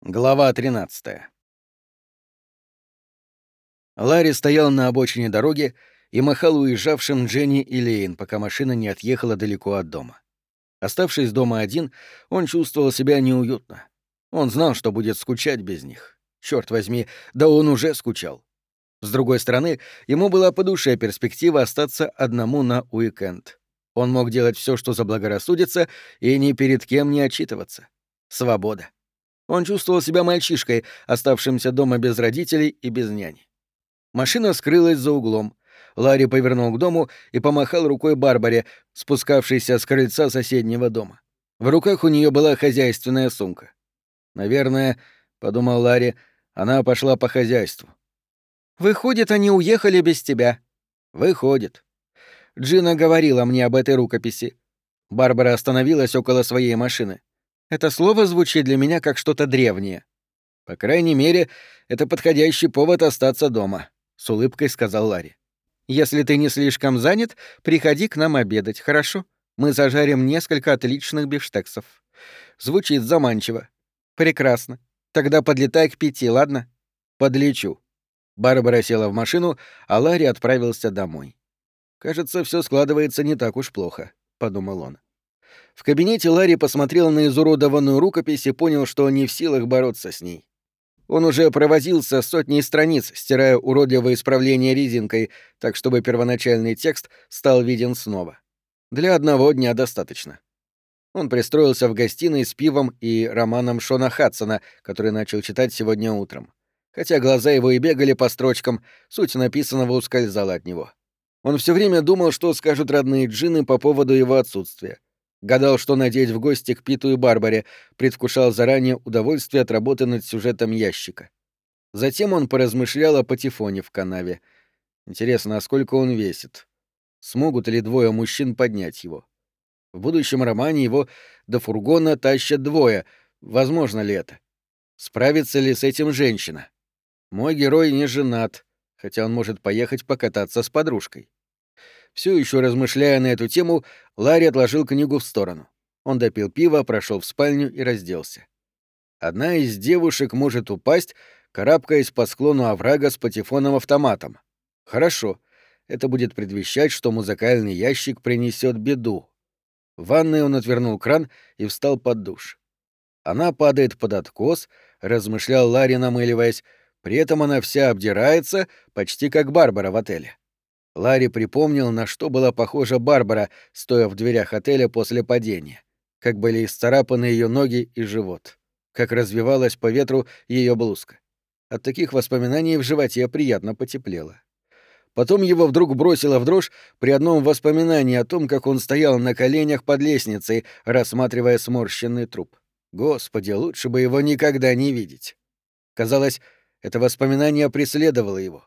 Глава 13. Ларри стоял на обочине дороги и махал уезжавшим Дженни и Лейн, пока машина не отъехала далеко от дома. Оставшись дома один, он чувствовал себя неуютно. Он знал, что будет скучать без них. Черт возьми, да он уже скучал. С другой стороны, ему была по душе перспектива остаться одному на уикенд. Он мог делать все, что заблагорассудится, и ни перед кем не отчитываться. Свобода. Он чувствовал себя мальчишкой, оставшимся дома без родителей и без няни. Машина скрылась за углом. Ларри повернул к дому и помахал рукой Барбаре, спускавшейся с крыльца соседнего дома. В руках у нее была хозяйственная сумка. «Наверное, — подумал Ларри, — она пошла по хозяйству». «Выходит, они уехали без тебя». «Выходит». Джина говорила мне об этой рукописи. Барбара остановилась около своей машины. Это слово звучит для меня как что-то древнее. По крайней мере, это подходящий повод остаться дома, с улыбкой сказал Ларри. Если ты не слишком занят, приходи к нам обедать, хорошо? Мы зажарим несколько отличных бифштексов. Звучит заманчиво. Прекрасно. Тогда подлетай к пяти, ладно? Подлечу. Барбара села в машину, а Ларри отправился домой. Кажется, все складывается не так уж плохо, подумал он. В кабинете Ларри посмотрел на изуродованную рукопись и понял, что не в силах бороться с ней. Он уже провозился сотней страниц, стирая уродливое исправление резинкой, так чтобы первоначальный текст стал виден снова. Для одного дня достаточно. Он пристроился в гостиной с пивом и романом Шона Хадсона, который начал читать сегодня утром. Хотя глаза его и бегали по строчкам, суть написанного ускользала от него. Он все время думал, что скажут родные джины по поводу его отсутствия. Гадал, что надеть в гости к Питу и Барбаре, предвкушал заранее удовольствие от работы над сюжетом ящика. Затем он поразмышлял о патефоне в канаве. Интересно, а сколько он весит? Смогут ли двое мужчин поднять его? В будущем романе его до фургона тащат двое. Возможно ли это? Справится ли с этим женщина? Мой герой не женат, хотя он может поехать покататься с подружкой. Все еще размышляя на эту тему, Ларри отложил книгу в сторону. Он допил пиво, прошел в спальню и разделся. Одна из девушек может упасть, карабкаясь по склону оврага с патефоном автоматом. Хорошо. Это будет предвещать, что музыкальный ящик принесет беду. В ванной он отвернул кран и встал под душ. Она падает под откос, размышлял Ларри, намыливаясь, при этом она вся обдирается, почти как Барбара в отеле. Ларри припомнил, на что была похожа Барбара, стоя в дверях отеля после падения. Как были исцарапаны ее ноги и живот. Как развивалась по ветру ее блузка. От таких воспоминаний в животе приятно потеплело. Потом его вдруг бросило в дрожь при одном воспоминании о том, как он стоял на коленях под лестницей, рассматривая сморщенный труп. Господи, лучше бы его никогда не видеть. Казалось, это воспоминание преследовало его.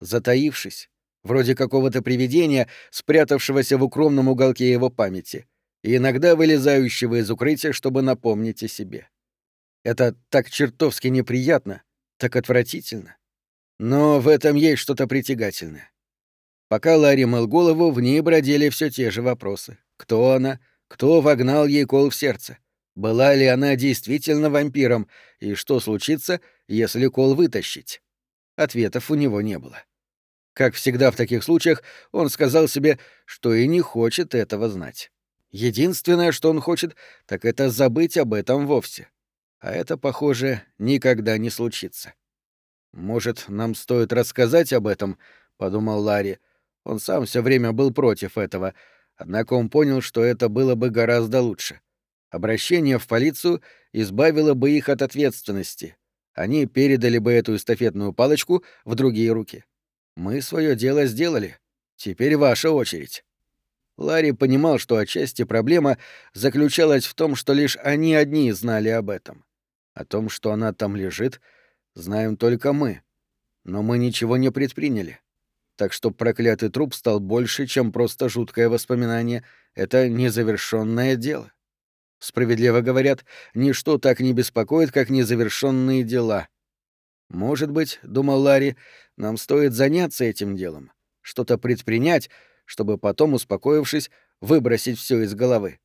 Затаившись, вроде какого-то привидения, спрятавшегося в укромном уголке его памяти, и иногда вылезающего из укрытия, чтобы напомнить о себе. Это так чертовски неприятно, так отвратительно. Но в этом есть что-то притягательное. Пока Ларри мыл голову, в ней бродили все те же вопросы. Кто она? Кто вогнал ей кол в сердце? Была ли она действительно вампиром? И что случится, если кол вытащить? Ответов у него не было. Как всегда в таких случаях, он сказал себе, что и не хочет этого знать. Единственное, что он хочет, так это забыть об этом вовсе. А это, похоже, никогда не случится. «Может, нам стоит рассказать об этом?» — подумал Ларри. Он сам все время был против этого, однако он понял, что это было бы гораздо лучше. Обращение в полицию избавило бы их от ответственности. Они передали бы эту эстафетную палочку в другие руки. Мы свое дело сделали. Теперь ваша очередь. Ларри понимал, что отчасти проблема заключалась в том, что лишь они одни знали об этом. О том, что она там лежит, знаем только мы. Но мы ничего не предприняли. Так что проклятый труп стал больше, чем просто жуткое воспоминание. Это незавершенное дело. Справедливо говорят, ничто так не беспокоит, как незавершенные дела — может быть, думал Ларри, нам стоит заняться этим делом, что-то предпринять, чтобы потом, успокоившись, выбросить все из головы.